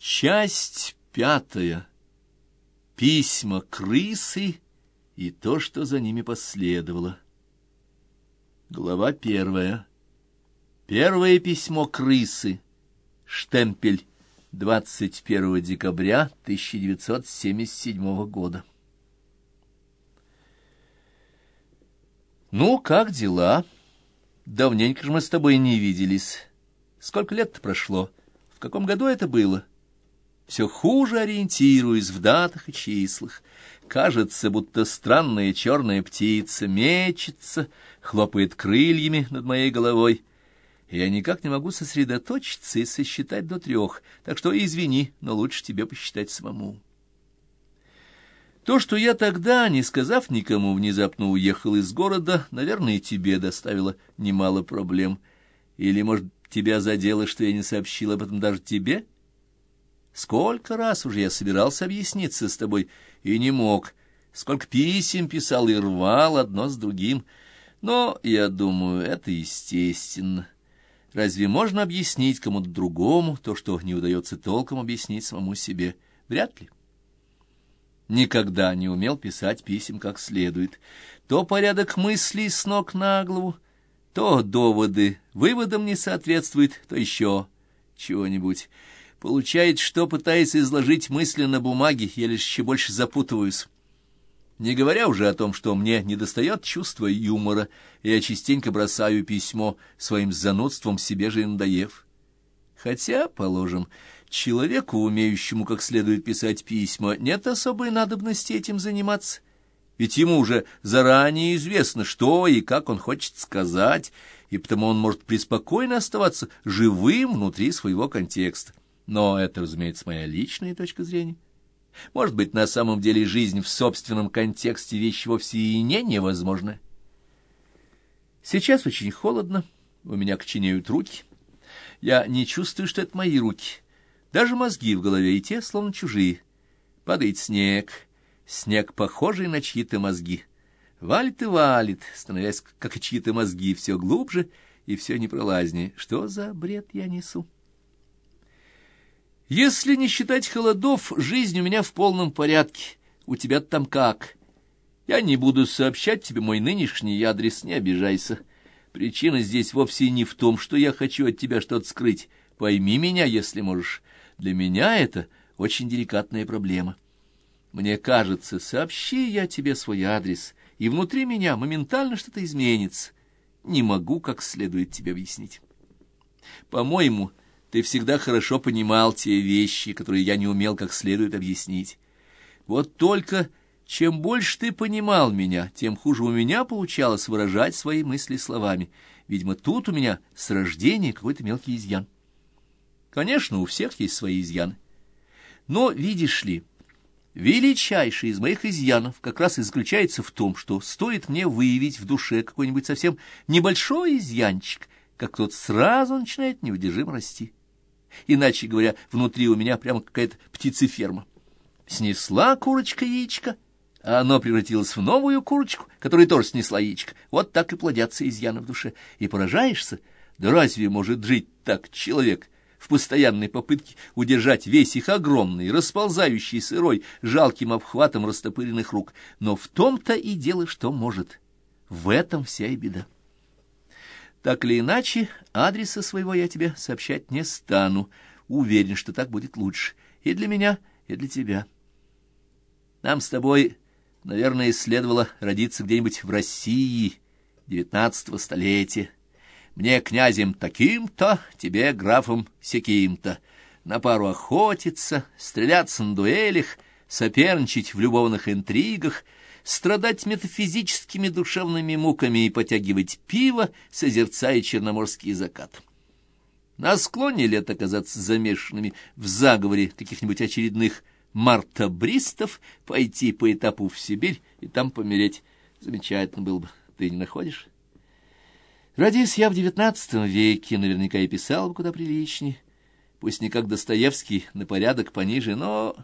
Часть пятая. Письма крысы и то, что за ними последовало. Глава первая. Первое письмо крысы. Штемпель. 21 декабря 1977 года. Ну, как дела? Давненько же мы с тобой не виделись. Сколько лет прошло? В каком году это было? Все хуже ориентируясь в датах и числах. Кажется, будто странная черная птица мечется, хлопает крыльями над моей головой. Я никак не могу сосредоточиться и сосчитать до трех, так что извини, но лучше тебе посчитать самому. То, что я тогда, не сказав никому, внезапно уехал из города, наверное, тебе доставило немало проблем. Или, может, тебя задело, что я не сообщил об этом даже тебе?» Сколько раз уже я собирался объясниться с тобой и не мог. Сколько писем писал и рвал одно с другим. Но, я думаю, это естественно. Разве можно объяснить кому-то другому то, что не удается толком объяснить самому себе? Вряд ли. Никогда не умел писать писем как следует. То порядок мыслей с ног на голову, то доводы выводам не соответствуют, то еще чего-нибудь. Получается, что, пытаясь изложить мысли на бумаге, я лишь еще больше запутываюсь. Не говоря уже о том, что мне недостает чувства юмора, и я частенько бросаю письмо своим занудством себе же надоев. Хотя, положим, человеку, умеющему как следует писать письма, нет особой надобности этим заниматься, ведь ему уже заранее известно, что и как он хочет сказать, и потому он может преспокойно оставаться живым внутри своего контекста. Но это, разумеется, моя личная точка зрения. Может быть, на самом деле жизнь в собственном контексте вещь вовсе и не невозможна. Сейчас очень холодно, у меня коченеют руки. Я не чувствую, что это мои руки. Даже мозги в голове и те, словно чужие. Падает снег, снег, похожий на чьи-то мозги. Валит и валит, становясь, как и чьи-то мозги, все глубже и все непролазнее. Что за бред я несу? Если не считать холодов, жизнь у меня в полном порядке. У тебя там как? Я не буду сообщать тебе мой нынешний адрес, не обижайся. Причина здесь вовсе не в том, что я хочу от тебя что-то скрыть. Пойми меня, если можешь. Для меня это очень деликатная проблема. Мне кажется, сообщи я тебе свой адрес, и внутри меня моментально что-то изменится. Не могу как следует тебе объяснить. По-моему, ты всегда хорошо понимал те вещи, которые я не умел как следует объяснить. Вот только чем больше ты понимал меня, тем хуже у меня получалось выражать свои мысли словами. Видимо, тут у меня с рождения какой-то мелкий изъян. Конечно, у всех есть свои изъяны. Но, видишь ли, величайший из моих изъянов как раз и заключается в том, что стоит мне выявить в душе какой-нибудь совсем небольшой изъянчик, как тот сразу начинает неудержимо расти. Иначе говоря, внутри у меня прямо какая-то птицеферма. Снесла курочка яичко, а оно превратилось в новую курочку, которая тоже снесла яичко. Вот так и плодятся изъяны в душе. И поражаешься, да разве может жить так человек в постоянной попытке удержать весь их огромный, расползающий сырой, жалким обхватом растопыренных рук? Но в том-то и дело, что может. В этом вся и беда. Так или иначе, адреса своего я тебе сообщать не стану. Уверен, что так будет лучше и для меня, и для тебя. Нам с тобой, наверное, следовало родиться где-нибудь в России девятнадцатого столетия. Мне князем таким-то, тебе графом секим-то. На пару охотиться, стреляться на дуэлях, соперничать в любовных интригах — страдать метафизическими душевными муками и потягивать пиво, созерцая черноморский закат. На склоне лет оказаться замешанными в заговоре каких-нибудь очередных мартобристов, пойти по этапу в Сибирь и там помереть. Замечательно было бы. Ты не находишь? Родись я в девятнадцатом веке, наверняка и писал бы куда приличнее. Пусть не как Достоевский, на порядок пониже, но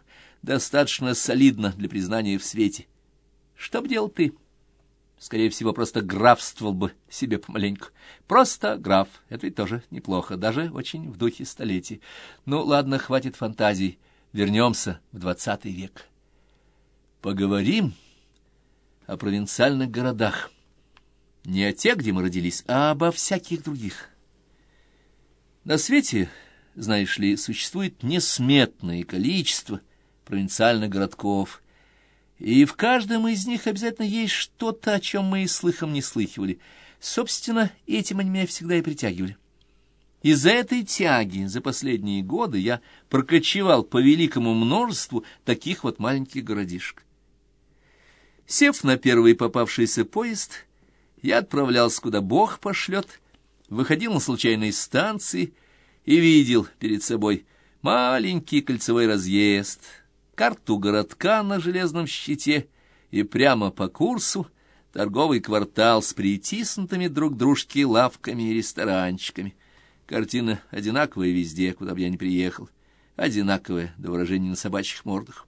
достаточно солидно для признания в свете. Что б делал ты? Скорее всего, просто графствовал бы себе помаленьку. Просто граф, это ведь тоже неплохо, даже очень в духе столетий. Ну, ладно, хватит фантазий, вернемся в двадцатый век. Поговорим о провинциальных городах. Не о тех, где мы родились, а обо всяких других. На свете, знаешь ли, существует несметное количество провинциальных городков, и в каждом из них обязательно есть что-то, о чем мы и слыхом не слыхивали. Собственно, этим они меня всегда и притягивали. Из-за этой тяги за последние годы я прокочевал по великому множеству таких вот маленьких городишек. Сев на первый попавшийся поезд, я отправлялся, куда Бог пошлет, выходил на случайные станции и видел перед собой маленький кольцевой разъезд, карту городка на железном щите и прямо по курсу торговый квартал с притиснутыми друг дружке лавками и ресторанчиками. Картина одинаковая везде, куда бы я ни приехал, одинаковая до выражения на собачьих мордах.